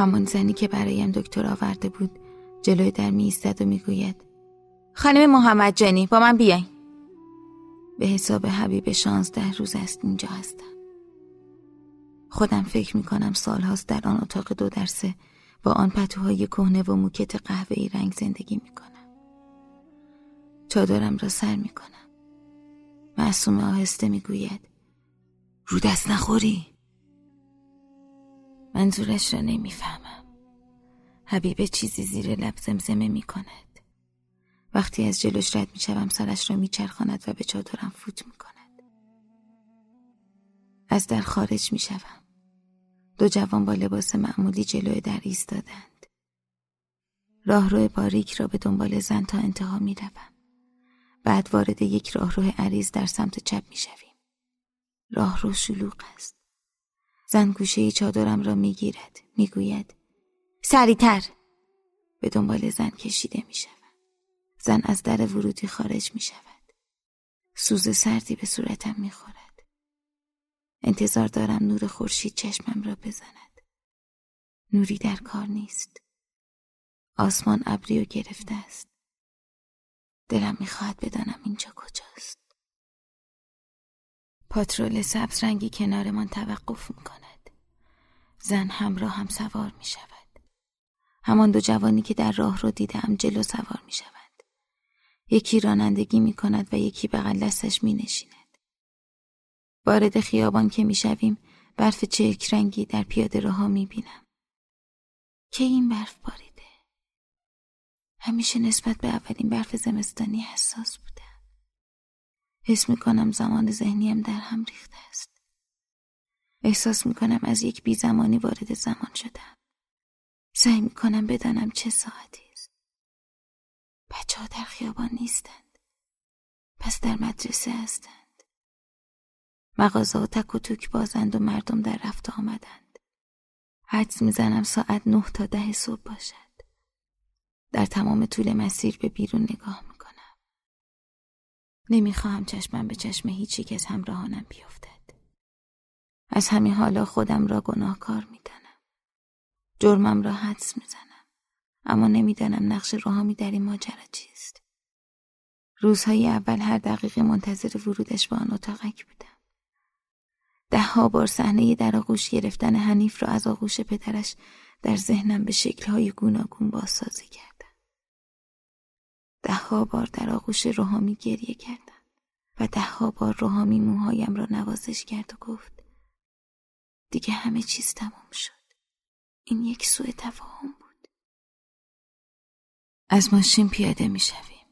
همان زنی که برایم دکتر آورده بود جلوی در می و می‌گوید خانم محمد جانی با من بیاین. به حساب حبیب شانزده روز است اینجا هستم. خودم فکر می کنم سال هاست در آن اتاق دو درسه با آن پتوهای کهنه و موکت قهوه‌ای رنگ زندگی می کنم چادرم را سر می کنم معصوم آهسته می گوید رو دست نخوری؟ منظورش را نمی‌فهمم حبیبه چیزی زیر لب زمزمه می کند وقتی از جلوش رد می شوم سرش را می چرخاند و به چادرم فوت می کند از در خارج می شوم دو جوان با لباس معمولی جلوی در ایستادند راهرو باریک را به دنبال زن تا انتها می روم. بعد وارد یک راهرو عریض در سمت چپ می شویم. راهرو شلوغ است. زن گوشه چادرم را می گیرد. می گوید سریعتر به دنبال زن کشیده می شود. زن از در ورودی خارج می شود. سوز سردی به صورتم می خورد. انتظار دارم نور خورشید چشمم را بزند. نوری در کار نیست. آسمان ابری و گرفته است. دلم می‌خواهد بدانم اینجا کجاست. پاترول سبز رنگی کنارمان توقف می‌کند. زن همراه هم سوار می شود. همان دو جوانی که در راه رو دیدم جلو سوار می شود. یکی رانندگی می کند و یکی بغل دستش می نشیند. وارد خیابان که می شویم برف چرک رنگی در پیاده راه می بینم. که این برف باری همیشه نسبت به اولین برف زمستانی حساس بودم. حس می کنم زمان ذهنیم در هم ریخته است. احساس می کنم از یک بی زمانی وارد زمان شدم. سعی می کنم بدانم چه ساعتی است. بچه ها در خیابان نیستند. پس در مدرسه هستند. مغازه و تک و توک بازند و مردم در رفت آمدند. حدس می‌زنم ساعت نه تا ده صبح باشد. در تمام طول مسیر به بیرون نگاه می‌کنم. نمی‌خواهم چشمم به چشم هیچ یک از همراهانم بیفتد. از همین حالا خودم را گناهکار می‌دانم. جرمم را حدس می‌زنم. اما نمی‌دانم نقش روحامی در این ماجرا چیست. روزهای اول هر دقیقه منتظر ورودش به آن اتاقک بودم. دهها بار صحنه در آغوش گرفتن حنیف را از آغوش پدرش در ذهنم به شکلهای گوناگون بازسازی کرد. دهها بار در آغوش روحامی گریه کردم و دهها بار روحامی موهایم را نوازش کرد و گفت دیگه همه چیز تمام شد. این یک سوء تفاهم بود. از ماشین پیاده می شویم.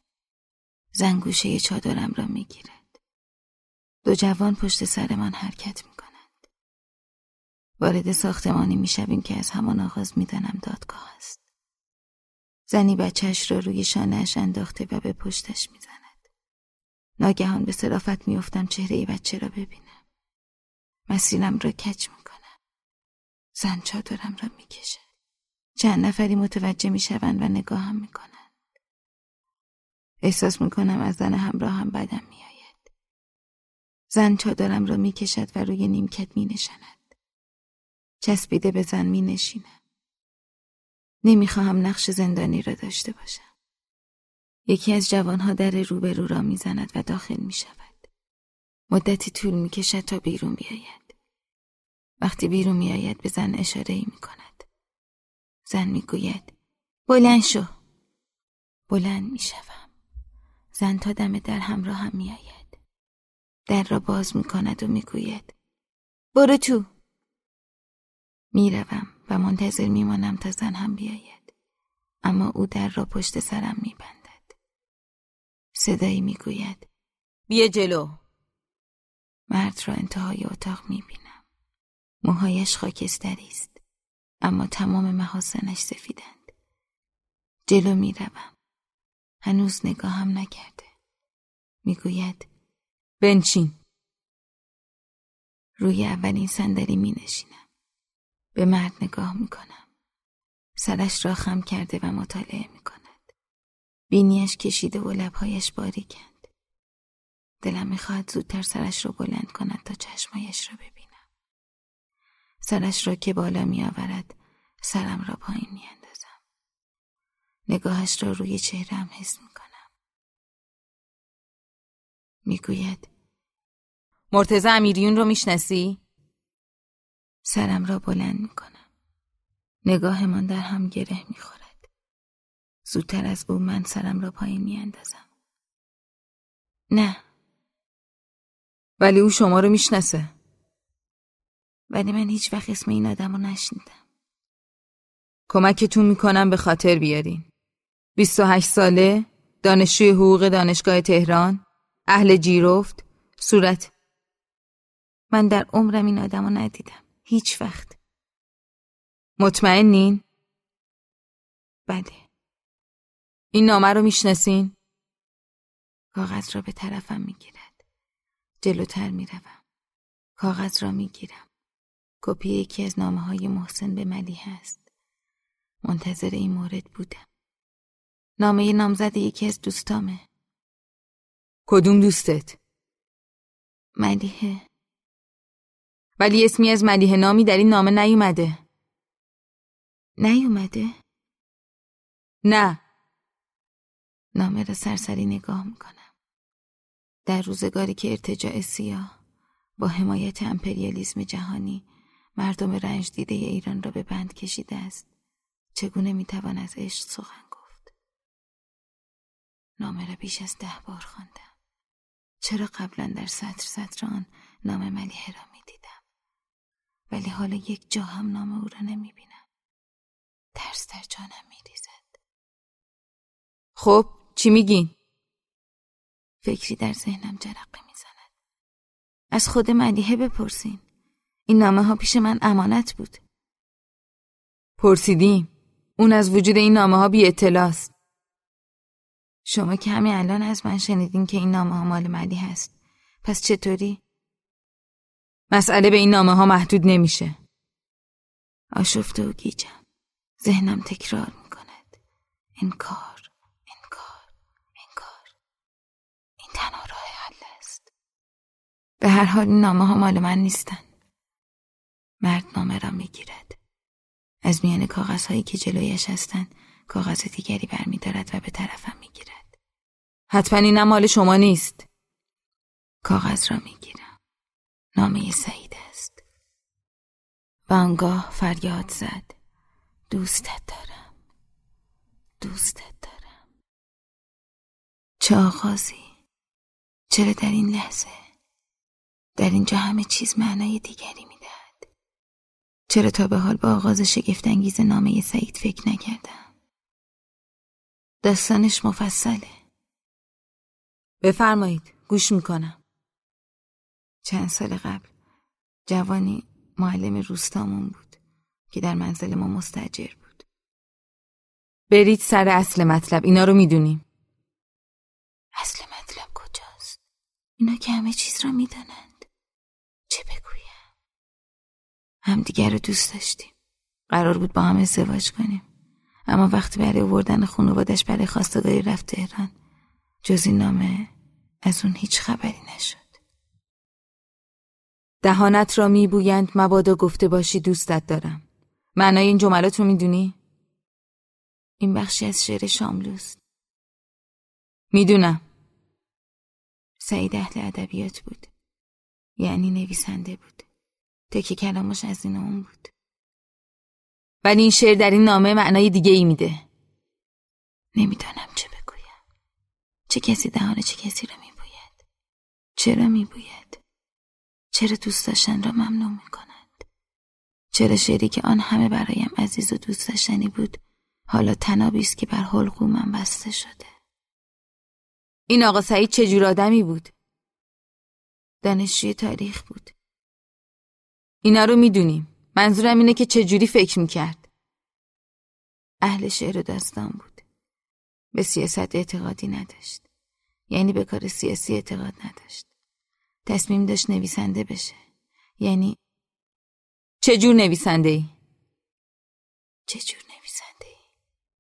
زنگوشه چادرم را می گیرد. دو جوان پشت سرمان حرکت می کنند. وارد ساختمانی می شویم که از همان آغاز می دانم دادگاه است. زنی بچهش را روی شانهش انداخته و به پشتش می‌زند. ناگهان به صرافت میافتم چهره بچه را ببینم. مسیرم را کج می‌کنم. زن چادرم را می‌کشد. چند نفری متوجه می‌شوند و نگاهم می‌کنند. احساس می‌کنم از زن همراهم بدم میآید. زن چادرم را می‌کشد و روی نیمکت مینشند. چسبیده به زن مینشینم. نمی‌خواهم نقش زندانی را داشته باشم. یکی از جوانها در روبرو را می‌زند و داخل می شود. مدتی طول می کشد تا بیرون بیاید. وقتی بیرون می آید به زن اشاره ای می. زن می گوید بلند شو. بلند می شوم. زن تا دم در همراه هم می آید. در را باز می کند و می گوید برو تو. می روم. و منتظر میمانم تا زن هم بیاید. اما او در را پشت سرم میبندد. صدایی می‌گوید بیا جلو. مرد را انتهای اتاق می‌بینم. موهایش خاکستری است اما تمام محاسنش سفیدند. جلو می‌روم. هنوز نگاهم نکرده. می‌گوید بنشین. روی اولین صندلی می نشینم. به مرد نگاه می‌کنم. سرش را خم کرده و مطالعه می‌کند. بینیش کشیده و لبهایش باریکند. دلم می‌خواهد زودتر سرش را بلند کند تا چشمایش را ببینم. سرش را که بالا میآورد سرم را پایین میاندازم نگاهش را روی چهرم حس می‌کنم می‌گوید مرتزا امیریون رو می‌شناسی؟ سرم را بلند می‌کنم. نگاهمان در هم گره می‌خورد. زودتر از او من سرم را پایین میاندازم. نه. ولی او شما رو می‌شناسه. ولی من هیچ وقت اسم این آدم رو نشنیدم. کمکتون می‌کنم به خاطر بیارین. 28 ساله دانشجوی حقوق دانشگاه تهران اهل جیرفت صورت. من در عمرم این آدم رو ندیدم. هیچ وقت. مطمئنین؟ بله. این نامه رو می‌شناسین؟ کاغذ را به طرفم می‌گیرد. جلوتر می‌روم. کاغذ را می‌گیرم. کپی یکی از نامه های محسن به ملیح است منتظر این مورد بودم. نامه نامزد یکی از دوستامه. کدوم دوستت؟ ملیحه. ولی اسمی از ملیه نامی در این نامه نیومده. نیومده؟ نه. نامه را سرسری نگاه می‌کنم. در روزگاری که ارتجاع سیاه با حمایت امپریالیسم جهانی مردم رنج دیده ایران را به بند کشیده است. چگونه می‌توان از عشق سخن گفت؟ نامه را بیش از ده بار خواندم. چرا قبلا در سطر سطر آن نام ملیحه را می‌دیدم ولی حالا یک جا هم نام او را نمی‌بینم. ترس در جانم میریزد. خب چی میگین؟ فکری در ذهنم جرقه می‌زند. از خود ملیحه بپرسین. این نامه ها پیش من امانت بود. پرسیدیم. اون از وجود این نامه ها بی اطلاست شما که همین الان از من شنیدین که این نامه ها مال ملیحه هست پس چطوری؟ مسئله به این نامه ها محدود نمیشه. آشفته و گیجم ذهنم تکرار می‌کند. انکار انکار انکار. این تنها راه حل است. به هر حال این نامه ها مال من نیستن. مرد نامه را می‌گیرد. از میان کاغذ هایی که جلویش هستند کاغذ دیگری برمیدارد و به طرفم می‌گیرد. حتما این مال شما نیست. کاغذ را می‌گیرم. نامه سعید است. و فریاد زد. دوستت دارم. دوستت دارم. چه آغازی؟ چرا در این لحظه؟ در اینجا همه چیز معنای دیگری می‌دهد. چرا تا به حال به آغاز شگفتانگیز نامه سعید فکر نکردم؟ داستانش مفصله. بفرمایید. گوش می‌کنم. چند سال قبل. جوانی معلم روستامون بود که در منزل ما مستجر بود. برید سر اصل مطلب اینا رو می‌دونیم اصل مطلب کجاست؟ اینا که همه چیز را می‌دانند. چه بگویم؟ همدیگر رو دوست داشتیم. قرار بود با هم ازدواج کنیم. اما وقتی برای آوردن خانوادش برای خواستگاری رفت تهران جز این نامه از اون هیچ خبری نشد. دهانت را میبویند مبادا گفته باشی دوستت دارم. معنای این جملات رو می‌دونی؟ این بخشی از شعر شاملوست. می‌دونم. سعید اهل ادبیات بود. یعنی نویسنده بود. تکی کلامش از این اون بود. ولی این شعر در این نامه معنای دیگه ای میده. نمی‌دانم چه بگویم. چه کسی دهان چه کسی را میبوید. چرا میبوید؟ چرا دوست داشتن را ممنوع می‌کند چرا شعری که آن همه برایم عزیز و دوست داشتنی بود حالا تنابی است که بر حلقومم بسته شده؟ این آقا سعید چه جور آدمی بود؟ دانشجوی تاریخ بود. اینا رو می‌دونیم. منظورم اینه که چه جوری فکر می‌کرد. اهل شعر و داستان بود. به سیاست اعتقادی نداشت. یعنی به کار سیاسی اعتقاد نداشت. تصمیم داشت نویسنده بشه. یعنی چه جور نویسنده ای؟ چه جور نویسنده ای؟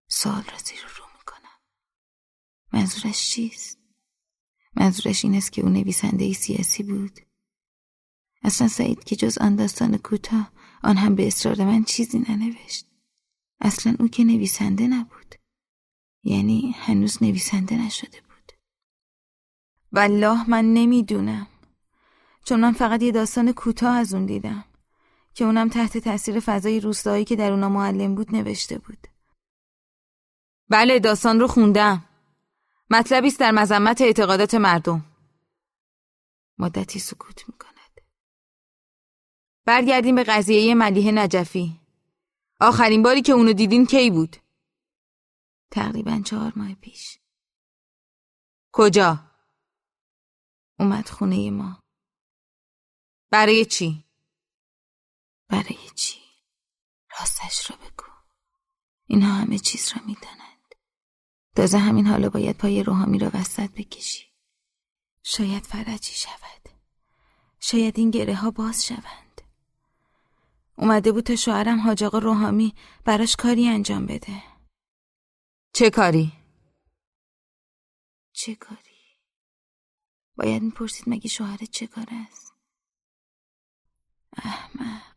سوال را زیر رو می‌کنم. منظورش چیست؟ منظورش این است که او نویسنده ای سیاسی بود. اصلا سعید که جز آن داستان کوتاه آن هم به اصرار من چیزی ننوشت. اصلا او که نویسنده نبود. یعنی هنوز نویسنده نشده بود. والله من نمی‌دونم. چون من فقط یه داستان کوتاه از اون دیدم که اونم تحت تاثیر فضای روستایی که در اونا معلم بود نوشته بود. بله داستان رو خوندم. مطلبی است در مذمت اعتقادات مردم. مدتی سکوت می‌کند. برگردیم به قضیه ملیه نجفی. آخرین باری که اونو دیدین کی بود؟ تقریبا چهار ماه پیش. کجا؟ اومد خونه ما. برای چی؟ برای چی؟ راستش را بگو اینها همه چیز را می‌دانند تازه همین حالا باید پای روحامی را وسط بکشی شاید فرجی شود شاید این گره ها باز شوند اومده بود تا شوهرم حاج آقا روحامی براش کاری انجام بده چه کاری؟ چه کاری؟ باید می‌پرسید مگه شوهرت چه کار است؟ احمق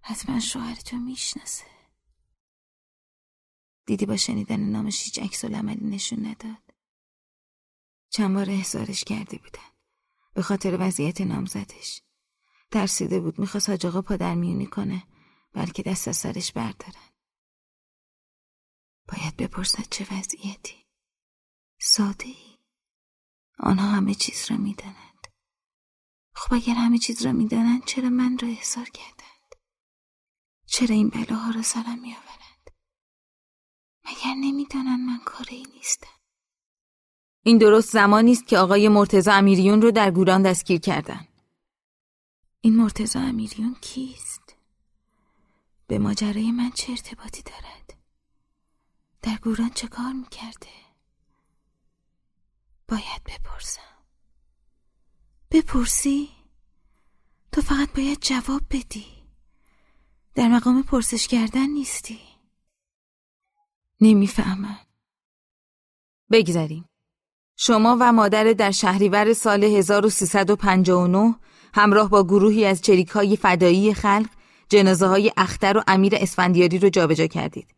حتما شوهر تو می‌شناسه. دیدی با شنیدن نامش هیچ عکس عملی نشون نداد. چند بار احضارش کرده بودن. به خاطر وضعیت نامزدش. ترسیده بود می‌خواست حاج آقا پادر میونی کنه بلکه دست از سرش بردارن. باید بپرسد چه وضعیتی. ساده ای آنها همه چیز را می‌دانند. خب اگر همه چیز را می‌دانند چرا من را احضار کردند چرا این بلاها را سرم میآورند مگر نمی‌دانند من کاری نیستم این درست زمانی است که آقای مرتزا امیریون رو در گوران دستگیر کردن این مرتزا امیریون کیست؟ به ماجرای من چه ارتباطی دارد؟ در گوران چه کار می‌کرده؟ باید بپرسم بپرسی؟ تو فقط باید جواب بدی در مقام پرسش کردن نیستی نمی‌فهمم بگذریم شما و مادر در شهریور سال 1359 همراه با گروهی از چریک های فدایی خلق جنازه های اختر و امیر اسفندیاری رو جابجا کردید.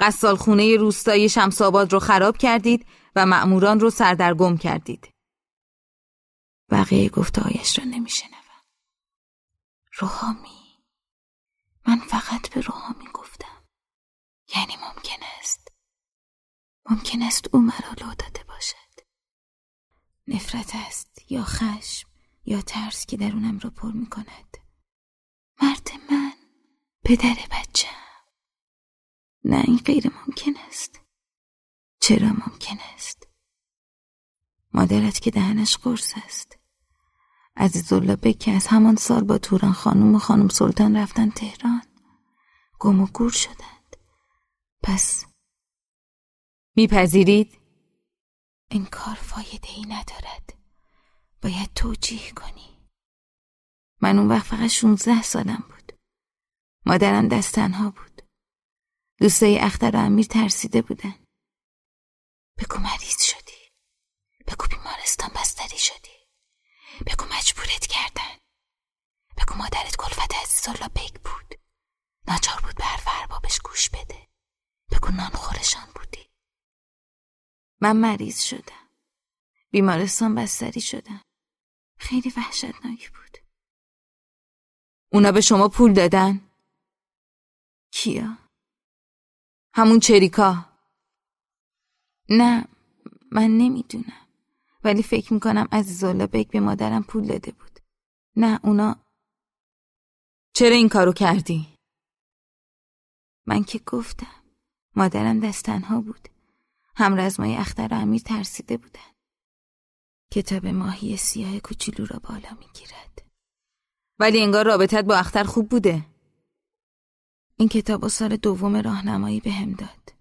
قصال خونه روستای شمساباد رو خراب کردید و مأموران رو سردرگم کردید. بقیه گفتهایش را نمیشنوم. روحامی من فقط به روحامی گفتم. یعنی ممکن است. ممکن است او مرا لو داده باشد. نفرت است یا خشم یا ترس که درونم را پر می کند. مرد من پدر بچه نه این غیر ممکن است چرا ممکن است مادرت که دهنش قرص است. عزیزالله بک که از همان سال با توران خانم و خانم سلطان رفتن تهران. گم و گور شدند. پس میپذیرید؟ این کار فایده ای ندارد. باید توجیه کنی. من اون وقت فقط 16 سالم بود. مادرم دست تنها بود. دوستای اختر و امیر ترسیده بودن. بگو مریض بگو بیمارستان بستری شدی. بگو مجبورت کردن. بگو مادرت کلفت عزیزالله بیگ بود. ناچار بود به حرف اربابش گوش بده. بگو نان خورشان بودی. من مریض شدم. بیمارستان بستری شدم. خیلی وحشتناک بود. اونا به شما پول دادن؟ کیا؟ همون چریکا؟ نه من نمی‌دونم. ولی فکر می‌کنم عزیزالله بیگ به مادرم پول داده بود. نه اونا چرا این کارو کردی؟ من که گفتم مادرم دست تنها بود. هم رزمای اختر و امیر ترسیده بودن. کتاب ماهی سیاه کوچولو را بالا می‌گیرد. ولی انگار رابطت با اختر خوب بوده. این کتاب و سال دوم راهنمایی به هم داد.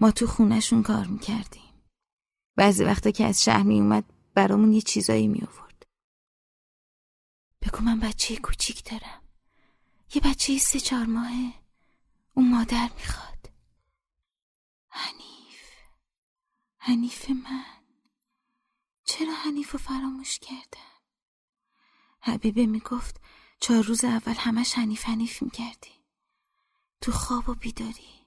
ما تو خونشون کار می‌کردیم. بعضی وقتا که از شهر میومد برامون یه چیزایی میآورد بگو من بچه کوچیک دارم. یه بچه سه چهار ماهه. اون مادر می‌خواد. حنیف. حنیف من. چرا حنیف رو فراموش کردم؟ حبیبه می‌گفت چهار روز اول همش حنیف حنیف می‌کردی. تو خواب و بیداری.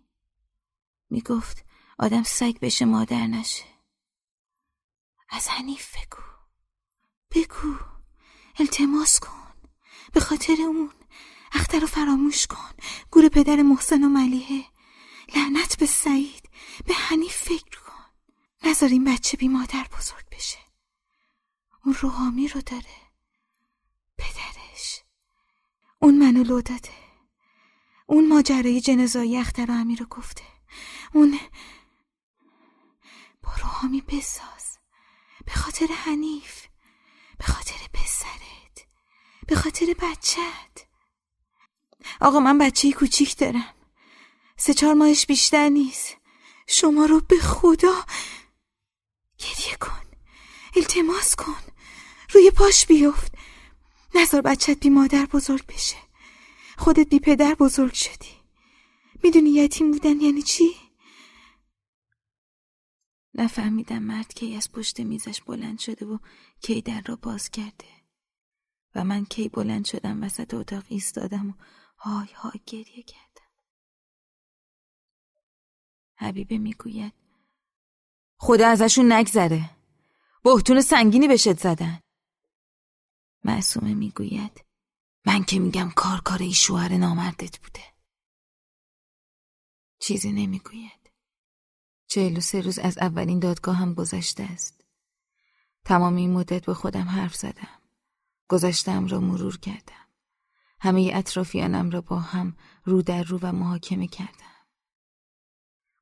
می‌گفت آدم سگ بشه مادر نشه. از حنیف بگو. بگو. التماس کن. به خاطر اون اختر رو فراموش کن. گور پدر محسن و ملیحه. لعنت به سعید. به حنیف فکر کن. نذار این بچه بی مادر بزرگ بشه. اون روحامی رو داره. پدرش. اون منو لو داده اون ماجرای جنزایی اختر و امیر رو گفته. اون با روحامی بساز. به خاطر حنیف به خاطر پسرت به خاطر بچت آقا من بچه کوچیک دارم. سه چهار ماهش بیشتر نیست. شما رو به خدا گریه کن. التماس کن. روی پاش بیفت. نظر بچت بی مادر بزرگ بشه. خودت بی پدر بزرگ شدی. می‌دونی یتیم بودن یعنی چی؟ نفهمیدم مرد کی از پشت میزش بلند شده و کی در را باز کرده. و من کی بلند شدم وسط اتاق ایستادم و های های گریه کردم. حبیبه می‌گوید خدا ازشون نگذره. بهتون سنگینی بشد زدن. معصومه می‌گوید من که میگم کار کار ای شوهر نامردت بوده. چیزی نمی‌گوید. چهل و سه روز از اولین دادگاه هم گذشته است. تمام این مدت به خودم حرف زدم. گذشتم را مرور کردم. همه اطرافیانم را با هم رو در رو و محاکمه کردم.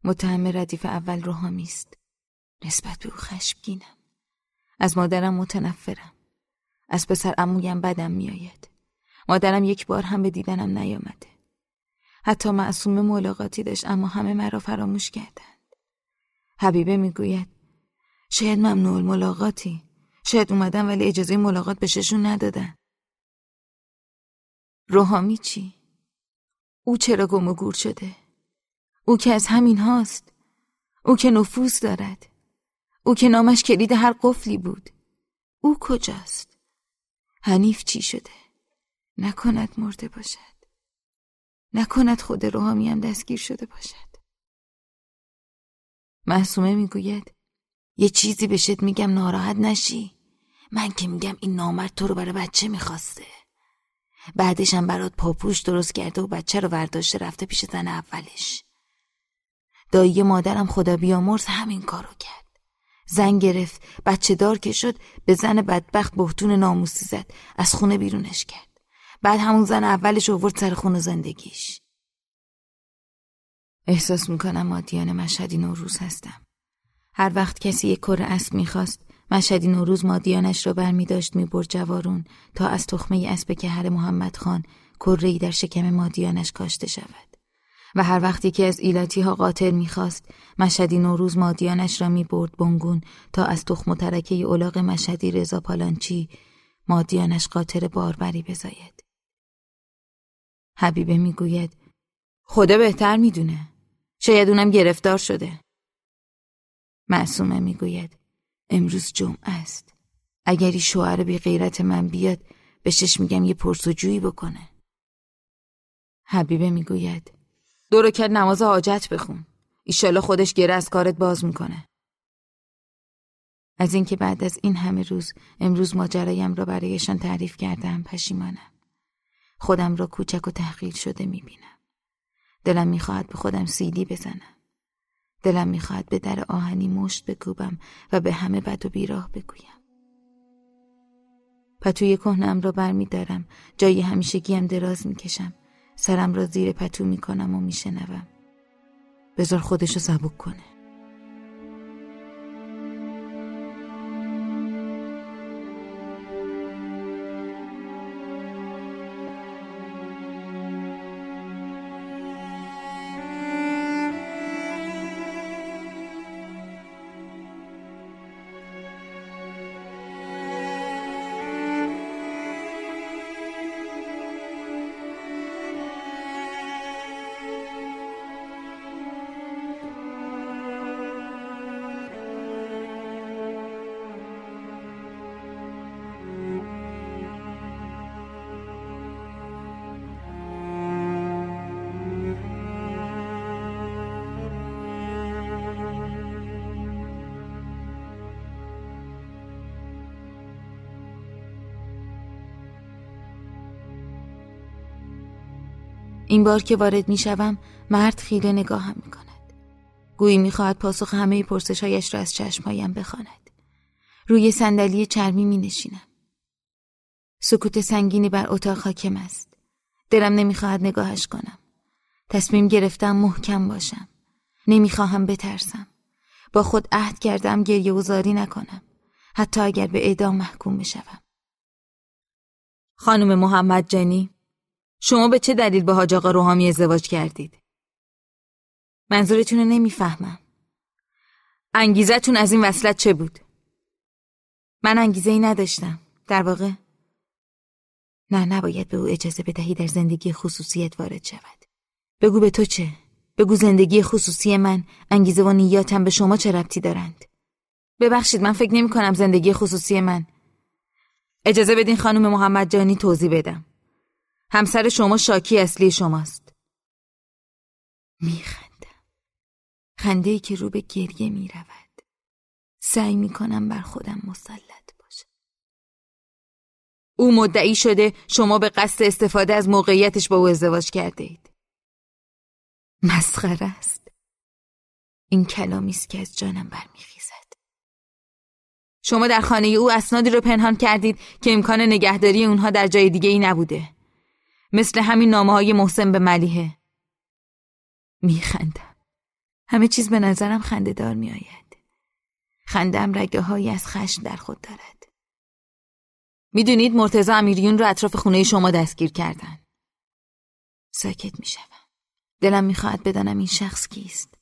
متهم ردیف اول روحامی است. نسبت به او خشمگینم. از مادرم متنفرم. از پسر امویم بدم میآید. مادرم یک بار هم به دیدنم نیامده. حتی معصوم ملاقاتی داشت اما همه مرا فراموش کردند. حبیبه می‌گوید شاید ممنوع ملاقاتی شاید اومدن ولی اجازه ملاقات بهششون ندادن روحامی چی؟ او چرا گم و گور شده؟ او که از همین هاست او که نفوذ دارد او که نامش کلید هر قفلی بود او کجاست؟ حنیف چی شده؟ نکند مرده باشد نکند خود روحامی هم دستگیر شده باشد محسومه می‌گوید یه چیزی بشت میگم ناراحت نشی. من که میگم این نامرد تو رو برای بچه می‌خواسته. بعدش هم برات پاپوش درست کرده و بچه رو ورداشته رفته پیش زن اولش. دایی مادرم خدا بیامرز همین کارو کرد. زن گرفت بچه دار که شد به زن بدبخت بهتون ناموسی زد از خونه بیرونش کرد. بعد همون زن اولش اوورد سر خونه زندگیش. احساس می‌کنم مادیان مشهدی نوروز هستم. هر وقت کسی یک کره اسب می‌خواست مشهدی نوروز مادیانش را بر می داشت می جوارون تا از تخمه اسب کهر محمد خان ای در شکم مادیانش کاشته شود. و هر وقتی که از ایلاتی ها قاطر می‌خواست مشهدی نوروز مادیانش را می برد بنگون تا از تخم و ترکه اولاغ مشهدی رضا پالانچی مادیانش قاطر باربری بزاید. حبیبه می‌گوید خدا بهتر می‌دونه. شاید اونم گرفتار شده. معصومه می‌گوید. امروز جمعه است. اگری شوهر بی غیرت من بیاد بهشش میگم یه پرسجویی بکنه. حبیبه می‌گوید. دو کرد نماز حاجت بخون. ایشالا خودش گره از کارت باز می‌کنه. از اینکه بعد از این همه روز امروز ماجرایم را برایشان تعریف کردم پشیمانم. خودم را کوچک و تحقیر شده می‌بینم. دلم می‌خواهد به خودم سیلی بزنم. دلم می‌خواهد به در آهنی مشت بکوبم و به همه بد و بیراه بگویم. پتوی کهنم را برمیدارم جای همیشگیم دراز می‌کشم سرم را زیر پتو می‌کنم و میشنوم بذار خودشو سبک کنه این بار که وارد می‌شوم مرد خیره نگاهم می‌کند گویی می‌خواهد پاسخ همه پرسشهایش را از چشمهایم بخواند روی صندلی چرمی می نشینم. سکوت سنگینی بر اتاق حاکم است. دلم نمی‌خواهد نگاهش کنم. تصمیم گرفتم محکم باشم. نمی‌خواهم بترسم. با خود عهد کردم گریه و زاری نکنم. حتی اگر به اعدام محکوم بشوم. خانم محمد جنی شما به چه دلیل با حاج آقا روحامی ازدواج کردید؟ منظورتون رو نمی‌فهمم. انگیزتون از این وصلت چه بود؟ من انگیزه ای نداشتم. در واقع نه نباید به او اجازه بدهی در زندگی خصوصیت وارد شود. بگو به تو چه؟ بگو زندگی خصوصی من انگیزه و نیاتم به شما چه ربطی دارند؟ ببخشید من فکر نمی کنم زندگی خصوصی من اجازه بدین خانم محمد جانی توضیح بدم. همسر شما شاکی اصلی شماست. میخندم. خنده ای که رو به گریه می رود. سعی می کنم بر خودم مسلط باشم. او مدعی شده شما به قصد استفاده از موقعیتش با او ازدواج کرده اید. مسخره است. این کلامی است که از جانم برمیخیزد. شما در خانه او اسنادی رو پنهان کردید که امکان نگهداری اونها در جای دیگه ای نبوده. مثل همین نامه های محسن به ملیحه. میخندم. همه چیز به نظرم خنده دار می آید. خندم رگه های از خشم در خود دارد. می‌دونید مرتزا امیریون رو اطراف خونه شما دستگیر کردن. ساکت می‌شوم. دلم می‌خواهد بدانم این شخص کیست.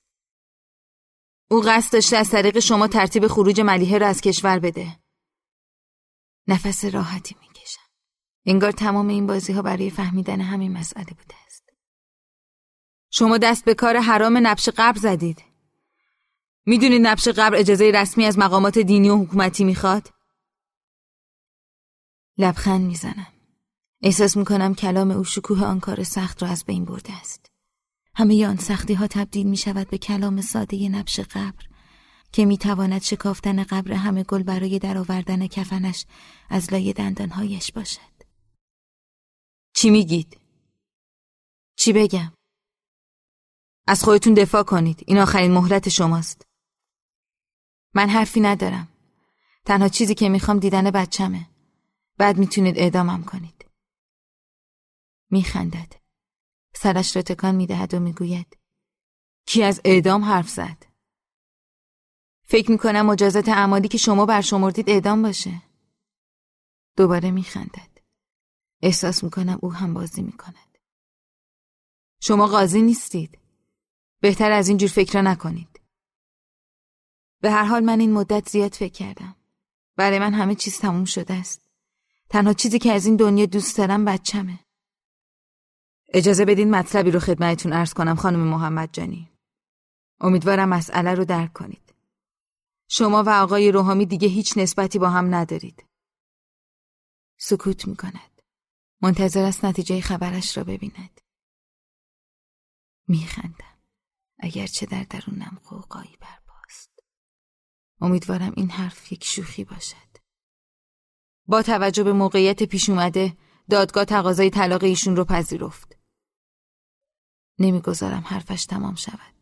او قصد داشته از طریق شما ترتیب خروج ملیحه را از کشور بده. نفس راحتی می‌کشم. انگار تمام این بازی ها برای فهمیدن همین مسئله بوده است. شما دست به کار حرام نبش قبر زدید. می‌دونید نبش قبر اجازه رسمی از مقامات دینی و حکومتی می‌خواد؟ لبخند می‌زنم. احساس می‌کنم کلام او شکوه آن کار سخت را از بین برده است. همه آن سختی ها تبدیل می شود به کلام ساده نبش قبر که می تواند شکافتن قبر همه گل برای درآوردن کفنش از لای دندانهایش باشد. چی میگید؟ چی بگم؟ از خودتون دفاع کنید. این آخرین مهلت شماست. من حرفی ندارم. تنها چیزی که می‌خوام دیدن بچمه. بعد می‌تونید اعدامم کنید. میخندد. سرش را تکان می‌دهد و می‌گوید کی از اعدام حرف زد فکر می‌کنم مجازات اعمالی که شما برشمردید اعدام باشه دوباره میخندد احساس می‌کنم او هم بازی می‌کند شما قاضی نیستید بهتر از اینجور فکر نکنید به هر حال من این مدت زیاد فکر کردم برای من همه چیز تموم شده است تنها چیزی که از این دنیا دوست دارم بچمه اجازه بدین مطلبی رو خدمتتون ارز کنم خانم محمد جانی. امیدوارم مسئله رو درک کنید. شما و آقای روحامی دیگه هیچ نسبتی با هم ندارید. سکوت می کند. منتظر است نتیجه خبرش را ببیند. میخندم. اگرچه در درونم قوقایی برپاست. امیدوارم این حرف یک شوخی باشد. با توجه به موقعیت پیش اومده دادگاه تقاضای طلاق ایشون رو پذیرفت. نمی‌گذارم حرفش تمام شود.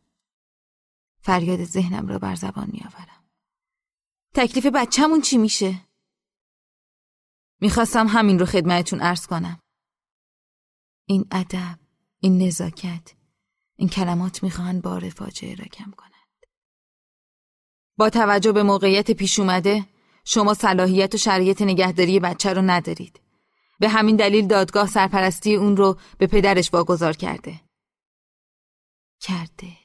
فریاد ذهنم را بر زبان میآورم. تکلیف بچهمون چی میشه؟ می‌خواستم همین رو خدمتتون عرض کنم. این ادب، این نزاکت، این کلمات می‌خواهند بار فاجعه را کم کنند. با توجه به موقعیت پیش اومده، شما صلاحیت و شرایط نگهداری بچه رو ندارید. به همین دلیل دادگاه سرپرستی اون رو به پدرش واگذار کرده. کرده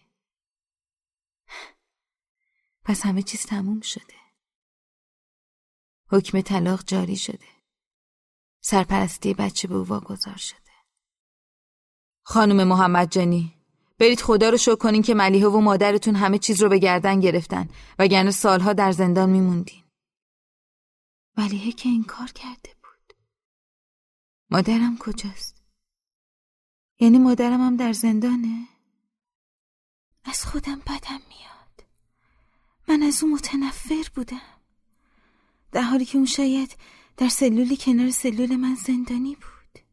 پس همه چیز تموم شده حکم طلاق جاری شده سرپرستی بچه به او واگذار شده. خانم محمد جانی برید خدا رو شکر کنین که ملیحه و مادرتون همه چیز رو به گردن گرفتن وگرنه سالها در زندان میموندین. ملیحه که این کار کرده بود. مادرم کجاست؟ یعنی مادرم هم در زندانه؟ از خودم بدم میاد. من از اون متنفر بودم. در حالی که اون شاید در سلول کنار سلول من زندانی بود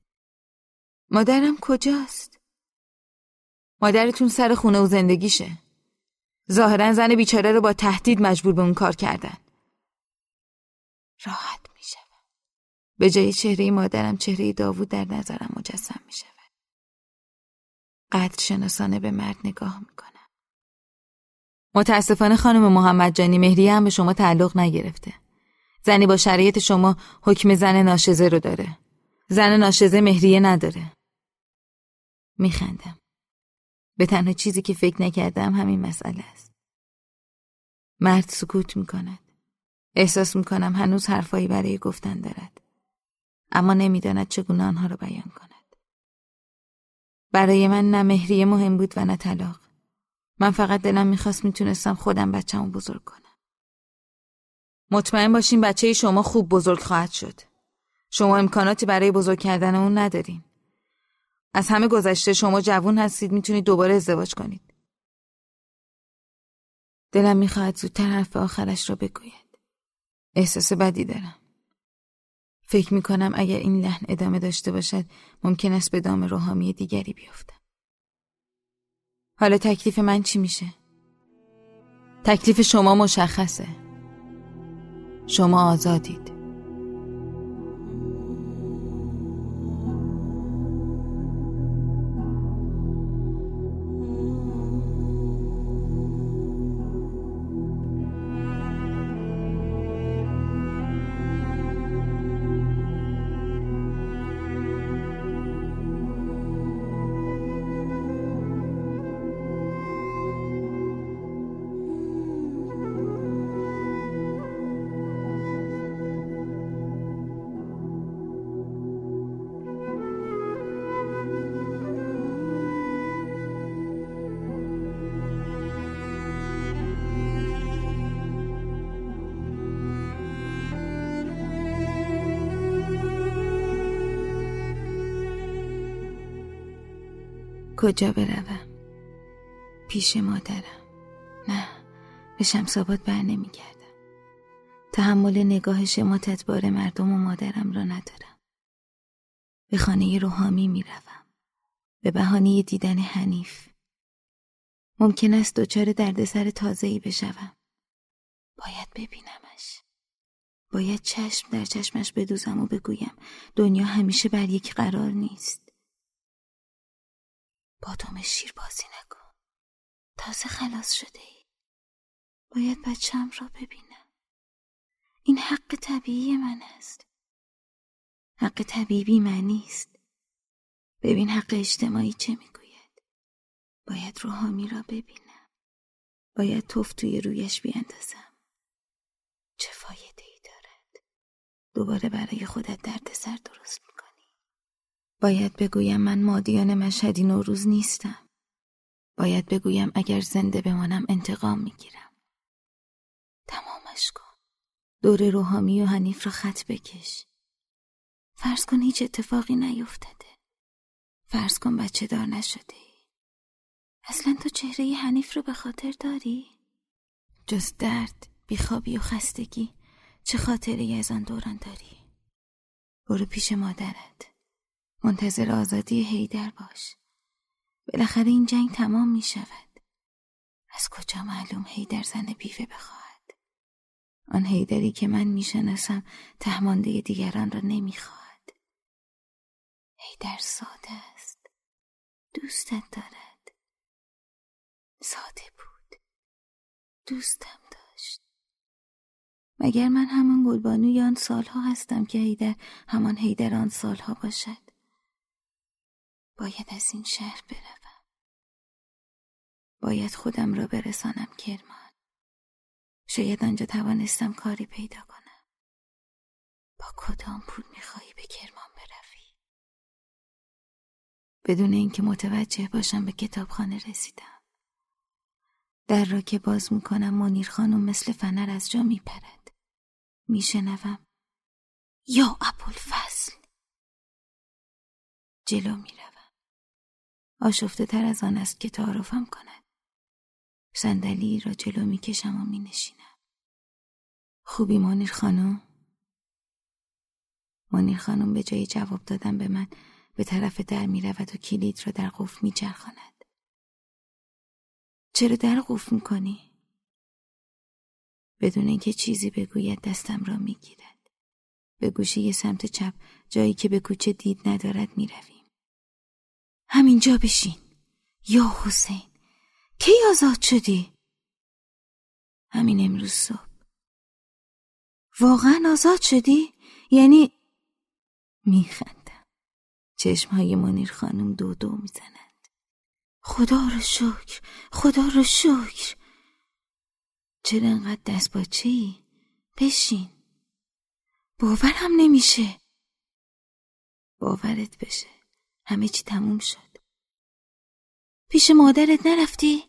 مادرم کجاست؟ مادرتون سر خونه و زندگیشه ظاهرا زن بیچاره رو با تهدید مجبور به اون کار کردن راحت می شود. به جای چهره مادرم چهره داوود در نظرم مجسم می شود. قدر شناسانه به مرد نگاه می کنم. متاسفانه خانم محمد جانی مهریه هم به شما تعلق نگرفته. زنی با شرایط شما حکم زن ناشزه رو داره. زن ناشزه مهریه نداره. میخندم. به تنها چیزی که فکر نکردم همین مسئله است. مرد سکوت می‌کند. احساس می‌کنم هنوز حرفایی برای گفتن دارد. اما نمی‌داند چگونه آنها را بیان کند. برای من نه مهریه مهم بود و نه طلاق. من فقط دلم می‌خواست می‌تونستم خودم بچه‌مو بزرگ کنم. مطمئن باشین بچه شما خوب بزرگ خواهد شد. شما امکاناتی برای بزرگ کردن اون ندارین. از همه گذشته شما جوون هستید می‌تونید دوباره ازدواج کنید. دلم می‌خواهد زودتر حرف آخرش را بگوید. احساس بدی دارم. فکر می‌کنم اگر این لحن ادامه داشته باشد ممکن است به دام روحامی دیگری بیفتم. حالا تکلیف من چی میشه؟ تکلیف شما مشخصه. شما آزادید. کجا بروم؟ پیش مادرم. نه به شمساباد بر نمیگردم. تحمل نگاه شماتت بار مردم و مادرم را ندارم. به خانه روحامی می‌روم. به بهانه دیدن حنیف. ممکن است دچار دردسر تازه‌ای بشوم. باید ببینمش. باید چشم در چشمش بدوزم و بگویم دنیا همیشه بر یک قرار نیست. با دوم شیر بازی نکن. تازه خلاص شده ای. باید بچم را ببینم. این حق طبیعی من است. حق طبیعی معنی است ببین حق اجتماعی چه می‌گوید. باید روحامی را ببینم. باید توف توی رویش بیاندازم. چه فایده ای دارد. دوباره برای خودت دردسر درست باید بگویم من مادیان مشهدی نوروز نیستم. باید بگویم اگر زنده بمانم انتقام می‌گیرم. تمامش کن. دور روحامی و حنیف را خط بکش. فرض کن هیچ اتفاقی نیفتده. فرض کن بچه دار نشده اصلا تو چهره حنیف رو به خاطر داری؟ جز درد، بیخوابی و خستگی چه خاطری از آن دوران داری؟ برو پیش مادرت. منتظر آزادی هیدر باش. بالاخره این جنگ تمام می شود. از کجا معلوم هیدر زن بیوه بخواهد؟ آن هیدری که من می‌شناسم تهمانده دیگران را نمی‌خواهد هیدر ساده است. دوستت دارد. ساده بود. دوستم داشت. مگر من همان گلبانوی آن سالها هستم که هیدر همان هیدر آن سالها باشد؟ باید از این شهر بروم. باید خودم را برسانم کرمان. شاید آنجا توانستم کاری پیدا کنم. با کدام پول می‌خواهی به کرمان بروی؟ بدون اینکه متوجه باشم به کتابخانه رسیدم. در را که باز می‌کنم منیر خانم مثل فنر از جا میپرد. میشنوم. یا فصل جلو می‌روم آشفته تر از آن است که تعارفم کند. صندلی را جلو می کشم و می نشینم. خوبی منیر خانم؟ منیر خانم به جای جواب دادن به من به طرف در می رود و کلید را در قفل می چرخاند. چرا در قفل می‌کنی؟ بدون اینکه چیزی بگوید دستم را می‌گیرد. به گوشه سمت چپ جایی که به کوچه دید ندارد می‌رویم. همینجا بشین. یا حسین کی آزاد شدی؟ همین امروز صبح. واقعا آزاد شدی؟ یعنی میخندم. چشمهای منیر خانم دو دو می‌زنند. خدا رو شکر خدا رو شکر چرا انقدر دست باچه ای؟ بشین باورم نمیشه باورت بشه همه چی تموم شد. پیش مادرت نرفتی؟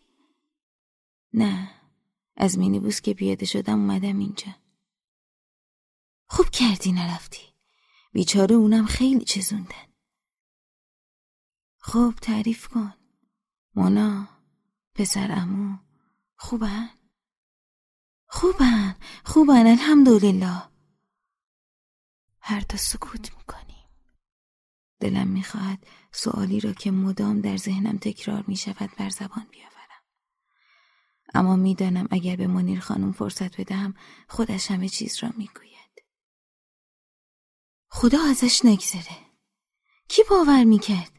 نه از مینیبوس که پیاده شدم اومدم اینجا. خوب کردی نرفتی. بیچاره اونم خیلی چزوندن. خب تعریف کن. مونا پسر امو خوبن؟ خوبن. خوبن الحمدلله. هر دو سکوت می‌کنیم دلم می‌خواهد سوالی را که مدام در ذهنم تکرار می‌شود بر زبان بیاورم. اما می‌دانم اگر به منیر خانم فرصت بدهم خودش همه چیز را می‌گوید. خدا ازش نگذره. کی باور می‌کرد؟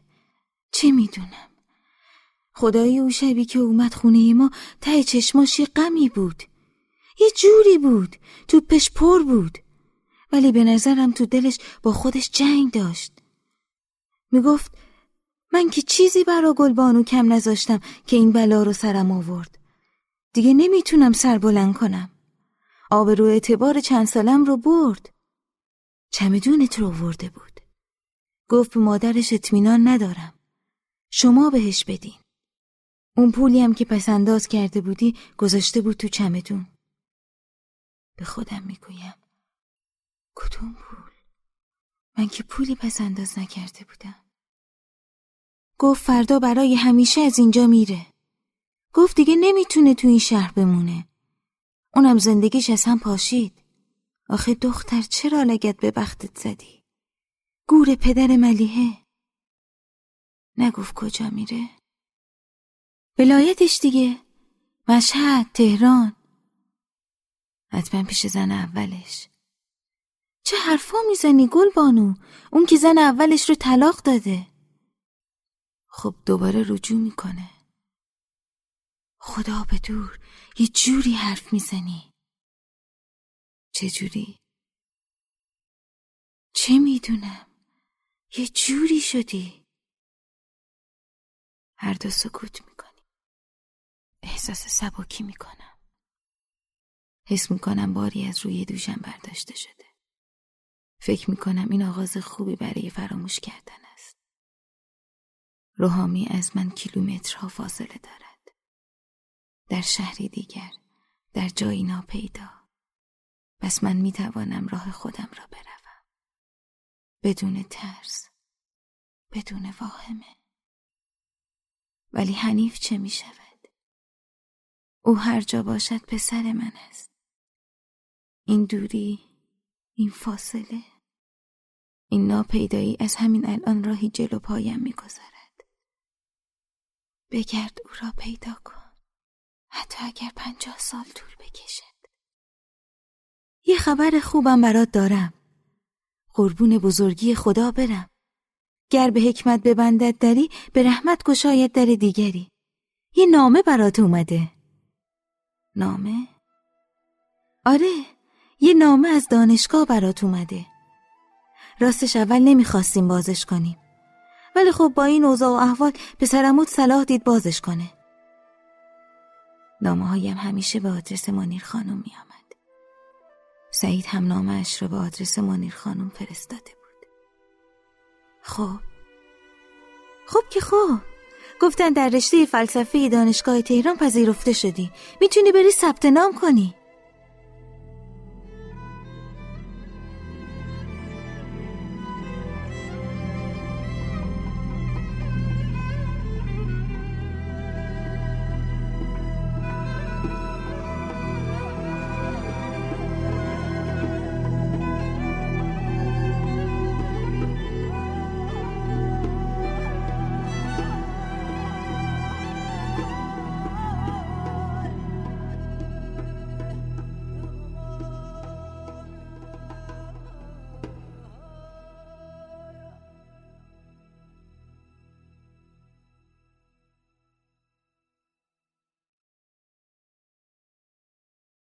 چه می‌دونم؟ خدای او شبی که اومد خونه ما ته چشماشی غمی بود. یه جوری بود. توپش پر بود. ولی به نظرم تو دلش با خودش جنگ داشت. می‌گفت من که چیزی برا گلبانو کم نذاشتم که این بلا رو سرم آورد. دیگه نمی‌تونم سر بلند کنم. آب رو اعتبار چند سالم رو برد. چمدونت رو ورده بود. گفت به مادرش اطمینان ندارم. شما بهش بدین. اون پولی هم که پس انداز کرده بودی گذاشته بود تو چمدون. به خودم می‌گویم. کدوم پول؟ من که پولی پس انداز نکرده بودم. گفت فردا برای همیشه از اینجا میره. گفت دیگه نمی‌تونه تو این شهر بمونه. اونم زندگیش از هم پاشید. آخه دختر چرا لگت به بختت زدی؟ گور پدر ملیحه. نگفت کجا میره؟ ولایتش دیگه. مشهد تهران. حتما پیش زن اولش. چه حرفا می‌زنی گل بانو؟ اون که زن اولش رو طلاق داده. خب دوباره رجوع می‌کنه خدا به دور یه جوری حرف می‌زنی چه جوری؟ چه می‌دونم یه جوری شدی هر دو سکوت می‌کنی احساس سبکی می‌کنم حس می‌کنم باری از روی دوشم برداشته شده. فکر می‌کنم این آغاز خوبی برای فراموش کردن. روحامی از من کیلومترها فاصله دارد. در شهری دیگر، در جایی ناپیدا. پس من می‌توانم راه خودم را بروم. بدون ترس. بدون واهمه. ولی حنیف چه می شود؟ او هر جا باشد پسر من است. این دوری این فاصله این ناپیدایی از همین الان راهی جلو پایم می‌گذارد بگرد او را پیدا کن. حتی اگر پنجاه سال طول بکشد. یه خبر خوبم برات دارم. قربون بزرگی خدا برم. گر به حکمت ببندد دری به رحمت گشاید در دیگری. یه نامه برات اومده. نامه؟ آره یه نامه از دانشگاه برات اومده. راستش اول نمی‌خواستیم بازش کنیم. ولی خب با این اوضاع و احوال پسرموت صلاح دید بازش کنه. نامه هایم همیشه به آدرس مانیر خانم می آمد. سعید هم نامه اش را به آدرس مانیر خانم فرستاده بود. خب. خب که خب. گفتن در رشته فلسفه دانشگاه تهران پذیرفته شدی. می‌تونی بری ثبت نام کنی.